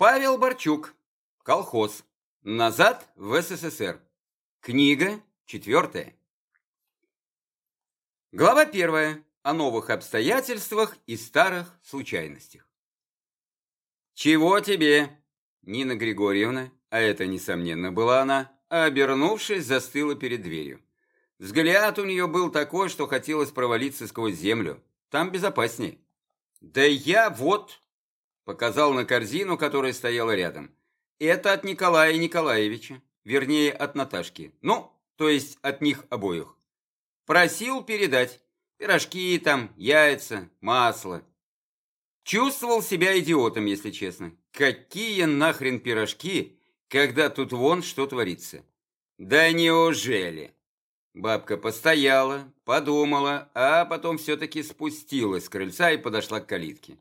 Павел Борчук. Колхоз. Назад в СССР. Книга четвертая. Глава первая. О новых обстоятельствах и старых случайностях. «Чего тебе?» Нина Григорьевна, а это, несомненно, была она, обернувшись, застыла перед дверью. Взгляд у нее был такой, что хотелось провалиться сквозь землю. Там безопаснее. «Да я вот...» — показал на корзину, которая стояла рядом. «Это от Николая Николаевича, вернее, от Наташки. Ну, то есть от них обоих. Просил передать. Пирожки там, яйца, масло. Чувствовал себя идиотом, если честно. Какие нахрен пирожки, когда тут вон что творится? Да неужели? Бабка постояла, подумала, а потом все-таки спустилась с крыльца и подошла к калитке.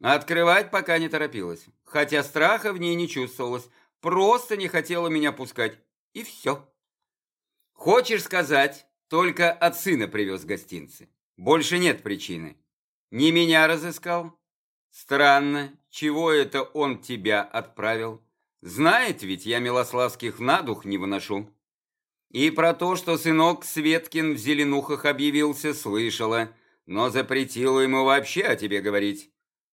Открывать пока не торопилась, хотя страха в ней не чувствовалось, просто не хотела меня пускать, и все. Хочешь сказать, только от сына привез гостинцы? Больше нет причины. Не меня разыскал? Странно, чего это он тебя отправил? Знает ведь, я Милославских на дух не выношу. И про то, что сынок Светкин в зеленухах объявился, слышала, но запретила ему вообще о тебе говорить.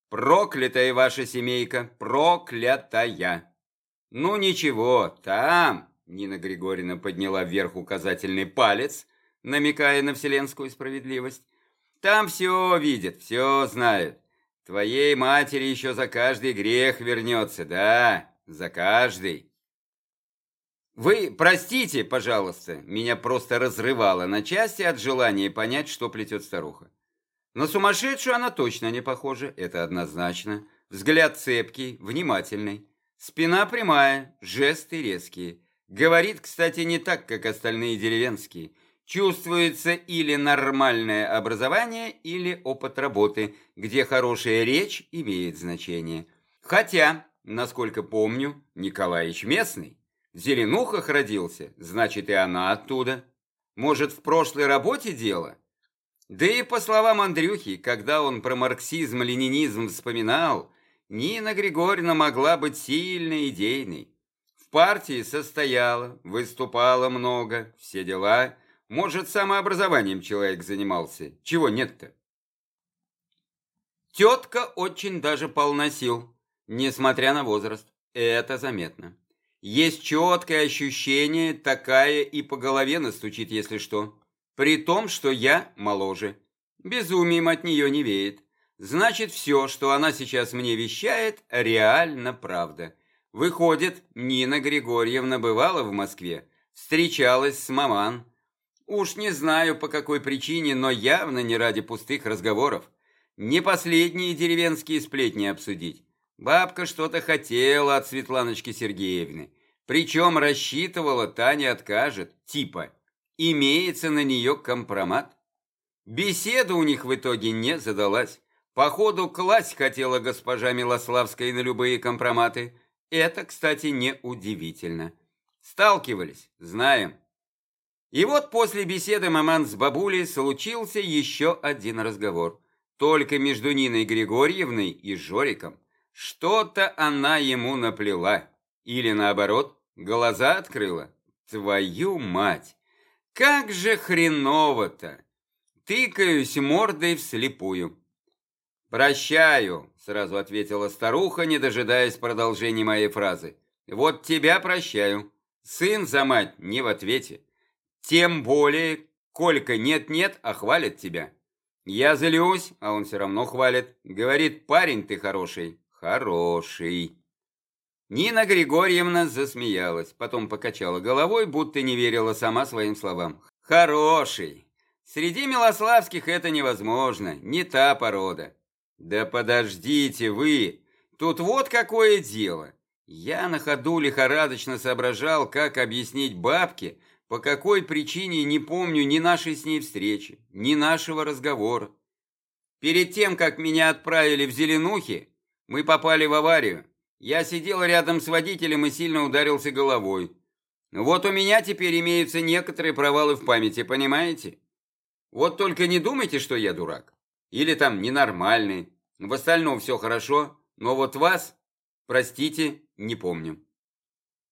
Проклятая ваша семейка, проклятая. Ну ничего, там, Нина Григорьевна подняла вверх указательный палец, намекая на вселенскую справедливость. Там все видят, все знают. Твоей матери еще за каждый грех вернется, да, за каждый. Вы простите, пожалуйста, меня просто разрывало на части от желания понять, что плетет старуха. На сумасшедшую она точно не похожа, это однозначно. Взгляд цепкий, внимательный. Спина прямая, жесты резкие. Говорит, кстати, не так, как остальные деревенские. Чувствуется или нормальное образование, или опыт работы, где хорошая речь имеет значение. Хотя, насколько помню, Николаевич местный. В Зеленухах родился, значит и она оттуда. Может, в прошлой работе дело? Да и по словам Андрюхи, когда он про марксизм-ленинизм вспоминал, Нина Григорьевна могла быть сильной, идейной. В партии состояла, выступала много, все дела. Может, самообразованием человек занимался. Чего нет-то? Тетка очень даже полна сил, несмотря на возраст. Это заметно. Есть четкое ощущение, такая и по голове настучит, если что. При том, что я моложе. Безумием от нее не веет. Значит, все, что она сейчас мне вещает, реально правда. Выходит, Нина Григорьевна бывала в Москве, встречалась с маман. Уж не знаю, по какой причине, но явно не ради пустых разговоров. Не последние деревенские сплетни обсудить. Бабка что-то хотела от Светланочки Сергеевны. Причем рассчитывала, та не откажет. Типа, имеется на нее компромат. Беседа у них в итоге не задалась. Походу, класть хотела госпожа Милославская на любые компроматы. Это, кстати, не удивительно. Сталкивались, знаем. И вот после беседы маман с бабулей случился еще один разговор. Только между Ниной Григорьевной и Жориком. Что-то она ему наплела. Или наоборот, глаза открыла. Твою мать! Как же хреново-то! Тыкаюсь мордой вслепую. «Прощаю», — сразу ответила старуха, не дожидаясь продолжения моей фразы. «Вот тебя прощаю. Сын за мать не в ответе. Тем более, Колька нет-нет, а хвалит тебя. Я злюсь, а он все равно хвалит. Говорит, парень ты хороший. Хороший. Нина Григорьевна засмеялась, потом покачала головой, будто не верила сама своим словам. Хороший. Среди Милославских это невозможно, не та порода. Да подождите вы, тут вот какое дело. Я на ходу лихорадочно соображал, как объяснить бабке, по какой причине не помню ни нашей с ней встречи, ни нашего разговора. Перед тем, как меня отправили в Зеленухи, мы попали в аварию. Я сидел рядом с водителем и сильно ударился головой. Вот у меня теперь имеются некоторые провалы в памяти, понимаете? Вот только не думайте, что я дурак. Или там ненормальный. В остальном все хорошо, но вот вас Простите, не помню.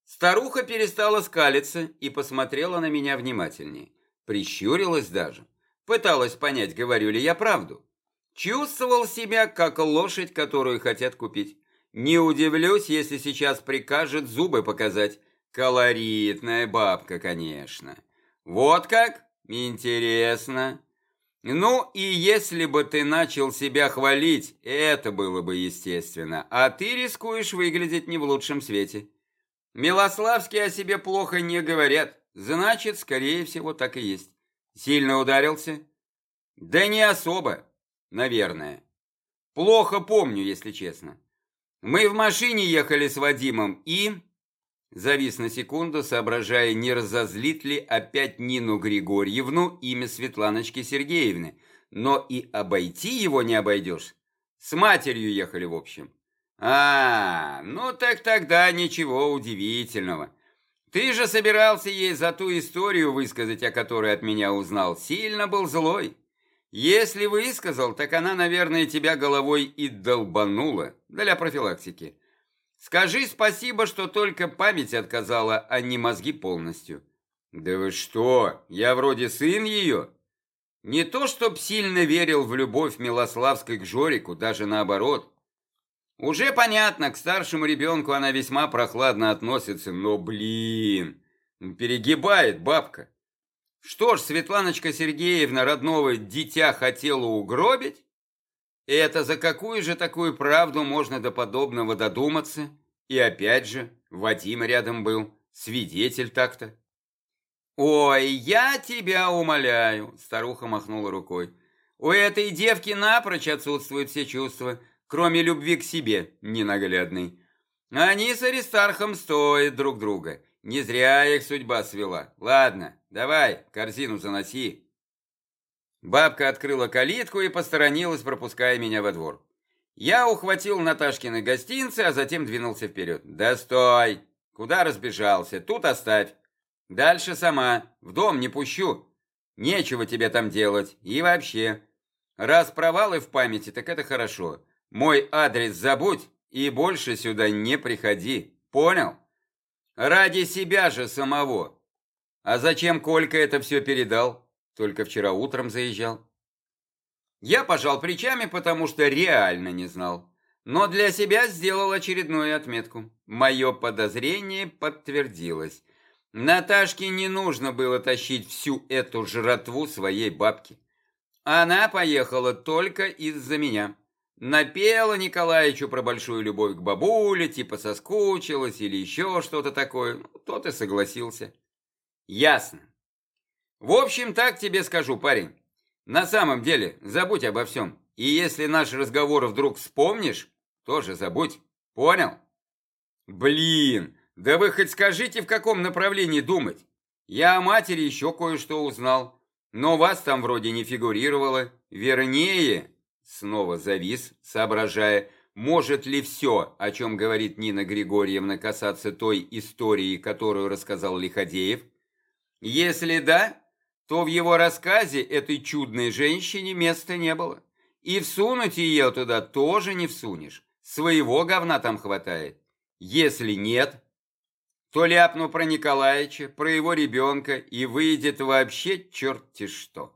Старуха перестала скалиться и посмотрела на меня внимательнее. Прищурилась даже. Пыталась понять, говорю ли я правду. Чувствовал себя, как лошадь, которую хотят купить. Не удивлюсь, если сейчас прикажет зубы показать. Колоритная бабка, конечно. Вот как? Интересно. Ну, и если бы ты начал себя хвалить, это было бы естественно. А ты рискуешь выглядеть не в лучшем свете. Милославские о себе плохо не говорят. Значит, скорее всего, так и есть. Сильно ударился? Да не особо, наверное. Плохо помню, если честно. Мы в машине ехали с Вадимом и... Завис на секунду, соображая, не разозлит ли опять Нину Григорьевну имя Светланочки Сергеевны. Но и обойти его не обойдешь. С матерью ехали в общем. А, ну так тогда ничего удивительного. Ты же собирался ей за ту историю высказать, о которой от меня узнал. Сильно был злой. Если высказал, так она, наверное, тебя головой и долбанула для профилактики. Скажи спасибо, что только память отказала, а не мозги полностью. Да вы что, я вроде сын ее. Не то, чтоб сильно верил в любовь Милославской к Жорику, даже наоборот. Уже понятно, к старшему ребенку она весьма прохладно относится, но, блин, перегибает бабка. Что ж, Светланочка Сергеевна родного дитя хотела угробить? Это за какую же такую правду можно до подобного додуматься? И опять же, Вадим рядом был, свидетель так-то. «Ой, я тебя умоляю!» – старуха махнула рукой. «У этой девки напрочь отсутствуют все чувства кроме любви к себе, ненаглядный. Они с Аристархом стоят друг друга. Не зря их судьба свела. Ладно, давай, корзину заноси. Бабка открыла калитку и посторонилась, пропуская меня во двор. Я ухватил Наташкины гостинцы, а затем двинулся вперед. «Да стой! Куда разбежался? Тут оставь. Дальше сама. В дом не пущу. Нечего тебе там делать. И вообще. Раз провалы в памяти, так это хорошо. Мой адрес забудь и больше сюда не приходи. Понял? Ради себя же самого. А зачем Колька это все передал? Только вчера утром заезжал. Я пожал плечами, потому что реально не знал. Но для себя сделал очередную отметку. Мое подозрение подтвердилось. Наташке не нужно было тащить всю эту жратву своей бабки. Она поехала только из-за меня. Напела Николаевичу про большую любовь к бабуле, типа соскучилась или еще что-то такое. Ну, тот и согласился. Ясно. В общем, так тебе скажу, парень. На самом деле, забудь обо всем. И если наш разговор вдруг вспомнишь, тоже забудь. Понял? Блин, да вы хоть скажите, в каком направлении думать. Я о матери еще кое-что узнал. Но вас там вроде не фигурировало. Вернее, Снова завис, соображая, может ли все, о чем говорит Нина Григорьевна, касаться той истории, которую рассказал Лиходеев? Если да, то в его рассказе этой чудной женщине места не было. И всунуть ее туда тоже не всунешь. Своего говна там хватает. Если нет, то ляпну про Николаевича, про его ребенка, и выйдет вообще черти что.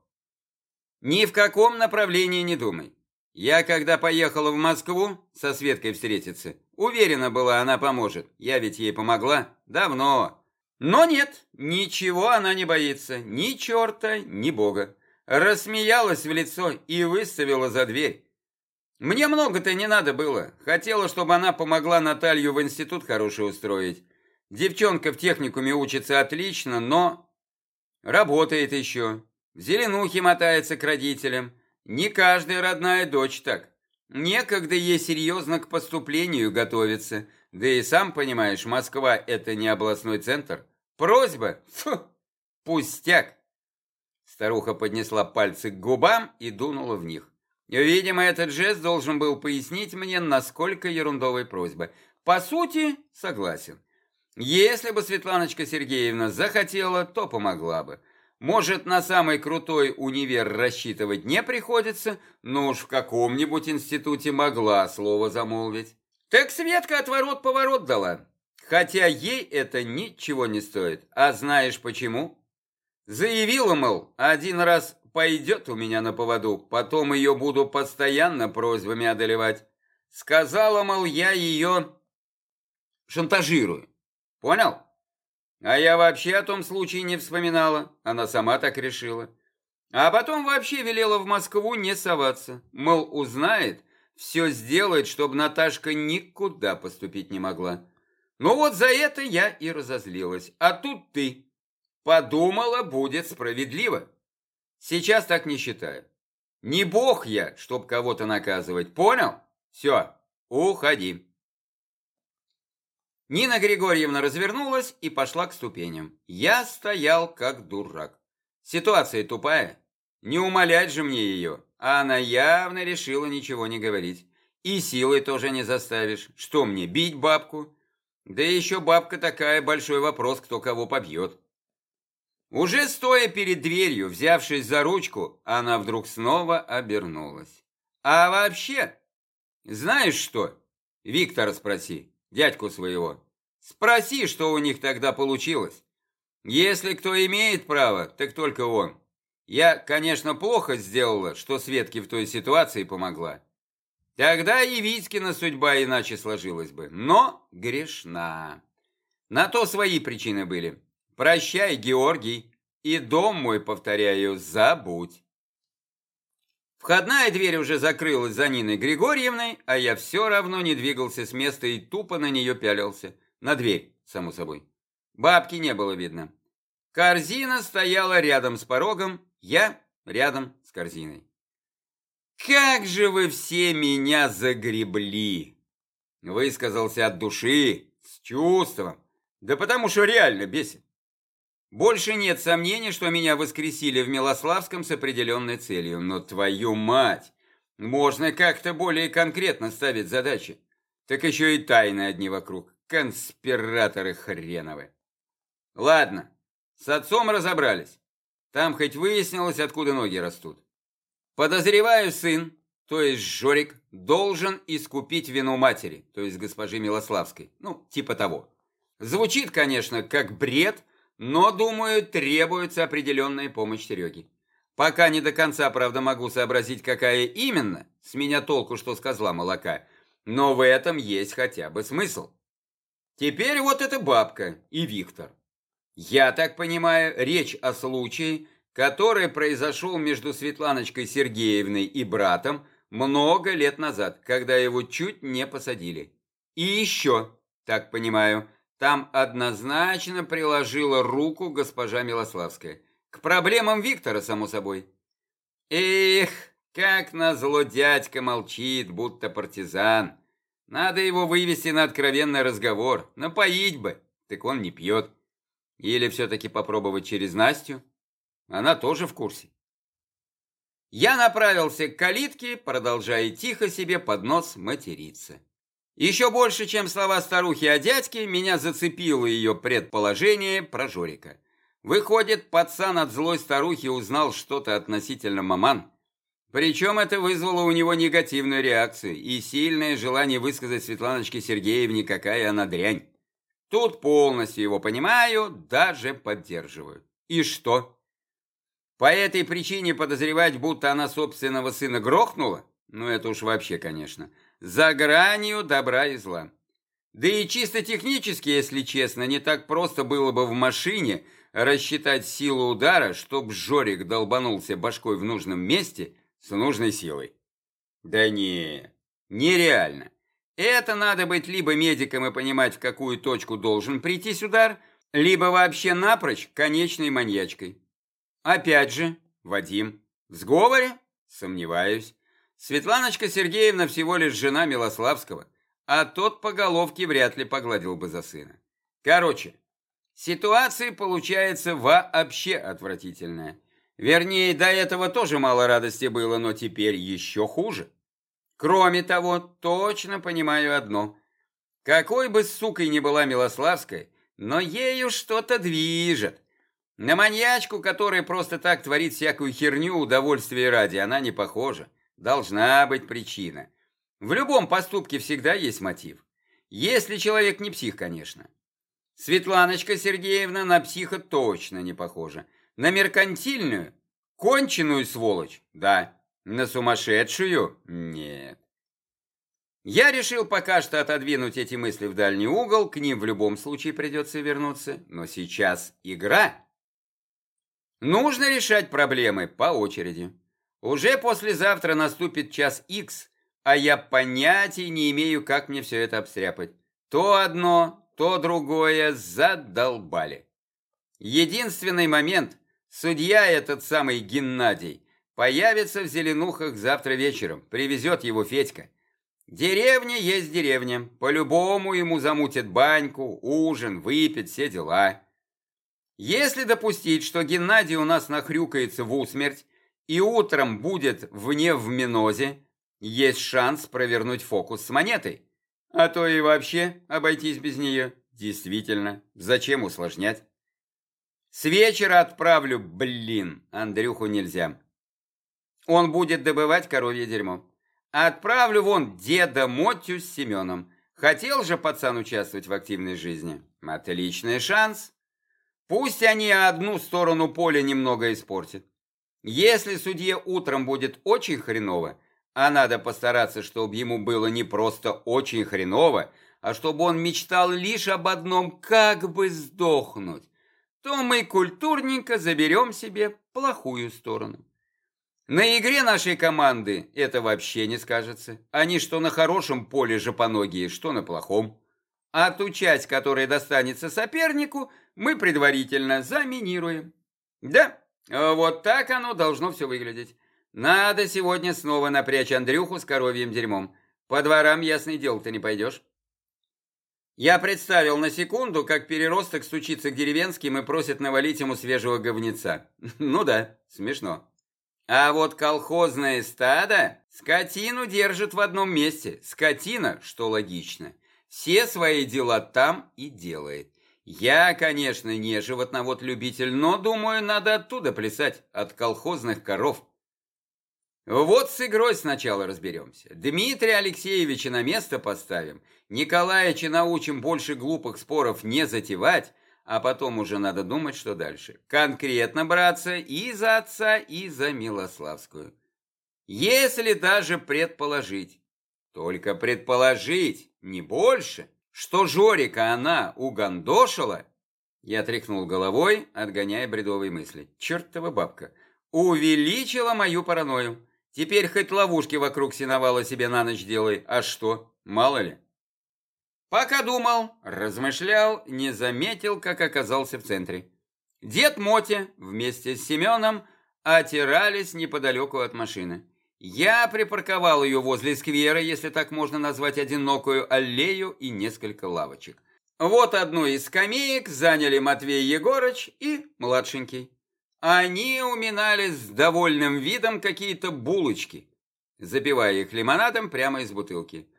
Ни в каком направлении не думай. Я, когда поехала в Москву со Светкой встретиться, уверена была, она поможет. Я ведь ей помогла давно. Но нет, ничего она не боится, ни черта, ни бога. Рассмеялась в лицо и выставила за дверь. Мне много-то не надо было. Хотела, чтобы она помогла Наталью в институт хороший устроить. Девчонка в техникуме учится отлично, но... Работает еще. В зеленухе мотается к родителям. Не каждая родная дочь так. Некогда ей серьезно к поступлению готовиться. Да и сам понимаешь, Москва – это не областной центр. Просьба? Фу, пустяк. Старуха поднесла пальцы к губам и дунула в них. Видимо, этот жест должен был пояснить мне, насколько ерундовой просьба. По сути, согласен. Если бы Светланочка Сергеевна захотела, то помогла бы. Может, на самый крутой универ рассчитывать не приходится, но уж в каком-нибудь институте могла слово замолвить. Так Светка отворот-поворот дала. Хотя ей это ничего не стоит. А знаешь почему? Заявила, мол, один раз пойдет у меня на поводу, потом ее буду постоянно просьбами одолевать. Сказала, мол, я ее шантажирую. Понял? А я вообще о том случае не вспоминала. Она сама так решила. А потом вообще велела в Москву не соваться. Мол, узнает, все сделает, чтобы Наташка никуда поступить не могла. Ну вот за это я и разозлилась. А тут ты. Подумала, будет справедливо. Сейчас так не считаю. Не бог я, чтоб кого-то наказывать, понял? Все, уходи. Нина Григорьевна развернулась и пошла к ступеням. Я стоял как дурак. Ситуация тупая. Не умолять же мне ее. А она явно решила ничего не говорить. И силой тоже не заставишь. Что мне, бить бабку? Да еще бабка такая, большой вопрос, кто кого побьет. Уже стоя перед дверью, взявшись за ручку, она вдруг снова обернулась. А вообще, знаешь что? Виктора спроси дядьку своего. Спроси, что у них тогда получилось. Если кто имеет право, так только он. Я, конечно, плохо сделала, что Светке в той ситуации помогла. Тогда и Витькина судьба иначе сложилась бы, но грешна. На то свои причины были. Прощай, Георгий, и дом мой, повторяю, забудь. Входная дверь уже закрылась за Ниной Григорьевной, а я все равно не двигался с места и тупо на нее пялился. На дверь, само собой. Бабки не было видно. Корзина стояла рядом с порогом, я рядом с корзиной. «Как же вы все меня загребли!» Высказался от души, с чувством. Да потому что реально бесит. Больше нет сомнений, что меня воскресили в Милославском с определенной целью. Но твою мать! Можно как-то более конкретно ставить задачи. Так еще и тайны одни вокруг. Конспираторы хреновы. Ладно, с отцом разобрались. Там хоть выяснилось, откуда ноги растут. Подозреваю, сын, то есть Жорик, должен искупить вину матери, то есть госпожи Милославской. Ну, типа того. Звучит, конечно, как бред, но, думаю, требуется определенная помощь Сереге. Пока не до конца, правда, могу сообразить, какая именно, с меня толку, что с козла молока, но в этом есть хотя бы смысл. Теперь вот эта бабка и Виктор. Я так понимаю, речь о случае, который произошел между Светланочкой Сергеевной и братом много лет назад, когда его чуть не посадили. И еще, так понимаю, там однозначно приложила руку госпожа Милославская. К проблемам Виктора, само собой. Эх, как назло дядька молчит, будто партизан. Надо его вывести на откровенный разговор, напоить бы, так он не пьет. Или все-таки попробовать через Настю? Она тоже в курсе. Я направился к калитке, продолжая тихо себе под нос материться. Еще больше, чем слова старухи о дядьке, меня зацепило ее предположение про Жорика. Выходит, пацан от злой старухи узнал что-то относительно маман. Причем это вызвало у него негативную реакцию и сильное желание высказать Светланочке Сергеевне, какая она дрянь. Тут полностью его понимаю, даже поддерживаю. И что? По этой причине подозревать, будто она собственного сына грохнула? Ну это уж вообще, конечно за гранью добра и зла. Да и чисто технически, если честно, не так просто было бы в машине рассчитать силу удара, чтоб Жорик долбанулся башкой в нужном месте с нужной силой. Да не, нереально. Это надо быть либо медиком и понимать, в какую точку должен прийти удар, либо вообще напрочь конечной маньячкой. Опять же, Вадим, в сговоре? Сомневаюсь. Светланочка Сергеевна всего лишь жена Милославского, а тот по головке вряд ли погладил бы за сына. Короче, ситуация получается вообще отвратительная. Вернее, до этого тоже мало радости было, но теперь еще хуже. Кроме того, точно понимаю одно. Какой бы сукой ни была Милославская, но ею что-то движет. На маньячку, которая просто так творит всякую херню удовольствия ради, она не похожа. Должна быть причина. В любом поступке всегда есть мотив. Если человек не псих, конечно. Светланочка Сергеевна на психа точно не похожа. На меркантильную, конченую сволочь, да. На сумасшедшую, нет. Я решил пока что отодвинуть эти мысли в дальний угол, к ним в любом случае придется вернуться, но сейчас игра. Нужно решать проблемы по очереди. Уже послезавтра наступит час X, а я понятия не имею, как мне все это обстряпать. То одно, то другое задолбали. Единственный момент, судья этот самый Геннадий, появится в Зеленухах завтра вечером, привезет его Федька. Деревня есть деревня, по-любому ему замутят баньку, ужин, выпить, все дела. Если допустить, что Геннадий у нас нахрюкается в усмерть и утром будет вне в минозе, есть шанс провернуть фокус с монетой. А то и вообще обойтись без нее. Действительно, зачем усложнять? С вечера отправлю, блин, Андрюху нельзя. Он будет добывать коровье дерьмо. Отправлю вон деда Мотю с Семеном. Хотел же пацан участвовать в активной жизни. Отличный шанс. Пусть они одну сторону поля немного испортят. Если судье утром будет очень хреново, а надо постараться, чтобы ему было не просто очень хреново, а чтобы он мечтал лишь об одном, как бы сдохнуть, то мы культурненько заберем себе плохую сторону. На игре нашей команды это вообще не скажется. Они что на хорошем поле жопоногие, что на плохом. А ту часть, которая достанется сопернику, мы предварительно заминируем. Да, вот так оно должно все выглядеть. Надо сегодня снова напрячь Андрюху с коровьим дерьмом. По дворам, ясное дело, ты не пойдешь. Я представил на секунду, как переросток стучится к деревенским и просит навалить ему свежего говнеца. Ну да, смешно. А вот колхозное стадо скотину держит в одном месте. Скотина, что логично, все свои дела там и делает. Я, конечно, не животновод-любитель, но, думаю, надо оттуда плясать, от колхозных коров. Вот с игрой сначала разберемся. Дмитрия Алексеевича на место поставим, Николаевича научим больше глупых споров не затевать, а потом уже надо думать, что дальше. Конкретно браться и за отца, и за Милославскую. Если даже предположить, только предположить, не больше, что Жорика она угандошила, я тряхнул головой, отгоняя бредовые мысли. Чертова бабка. Увеличила мою паранойю. Теперь хоть ловушки вокруг синовала себе на ночь делай. А что, мало ли? Пока думал, размышлял, не заметил, как оказался в центре. Дед Мотя вместе с Семеном отирались неподалеку от машины. Я припарковал ее возле сквера, если так можно назвать одинокую аллею и несколько лавочек. Вот одну из скамеек заняли Матвей Егорыч и младшенький. Они уминали с довольным видом какие-то булочки, запивая их лимонадом прямо из бутылки.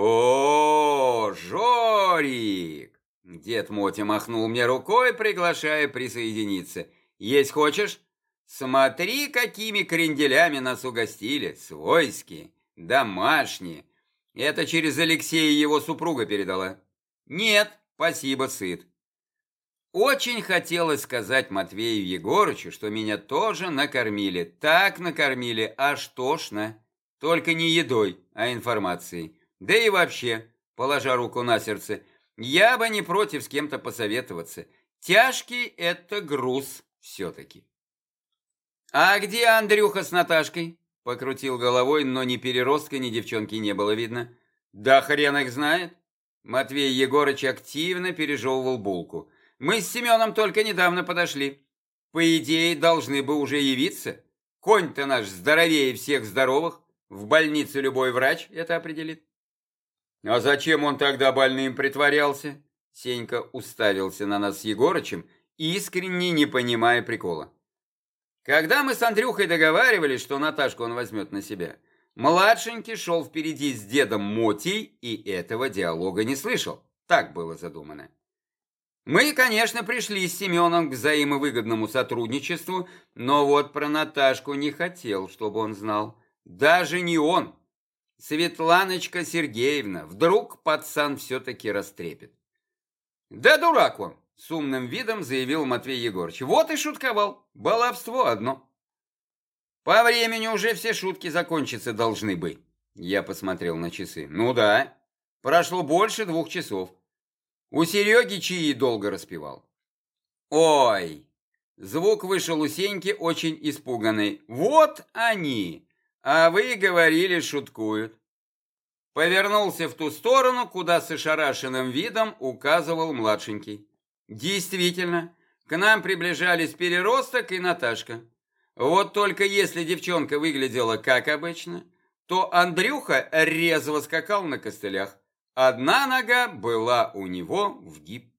«О, Жорик!» Дед Мотя махнул мне рукой, приглашая присоединиться. «Есть хочешь?» «Смотри, какими кренделями нас угостили! Свойские, домашние!» Это через Алексея его супруга передала. «Нет, спасибо, сыт». Очень хотелось сказать Матвею Егорычу, что меня тоже накормили. Так накормили, аж тошно. Только не едой, а информацией. Да и вообще, положа руку на сердце, я бы не против с кем-то посоветоваться. Тяжкий это груз все-таки. «А где Андрюха с Наташкой?» Покрутил головой, но ни переростка, ни девчонки не было видно. «Да хрен их знает!» Матвей Егорыч активно пережевывал булку. «Мы с Семеном только недавно подошли. По идее, должны бы уже явиться. Конь-то наш здоровее всех здоровых. В больнице любой врач это определит». «А зачем он тогда больным притворялся?» Сенька уставился на нас с Егорычем, искренне не понимая прикола. Когда мы с Андрюхой договаривались, что Наташку он возьмет на себя, младшенький шел впереди с дедом Мотей и этого диалога не слышал. Так было задумано. Мы, конечно, пришли с Семеном к взаимовыгодному сотрудничеству, но вот про Наташку не хотел, чтобы он знал. Даже не он, Светланочка Сергеевна, вдруг пацан все-таки растрепет. Да дурак он, с умным видом заявил Матвей Егорович. Вот и шутковал, баловство одно. По времени уже все шутки закончиться должны быть. Я посмотрел на часы. Ну да, прошло больше двух часов. У Сереги чаи долго распевал. Ой, звук вышел у Сеньки очень испуганный. Вот они, а вы говорили, шуткуют. Повернулся в ту сторону, куда с ошарашенным видом указывал младшенький. Действительно, к нам приближались Переросток и Наташка. Вот только если девчонка выглядела как обычно, то Андрюха резво скакал на костылях. Одна нога была у него в гипсе.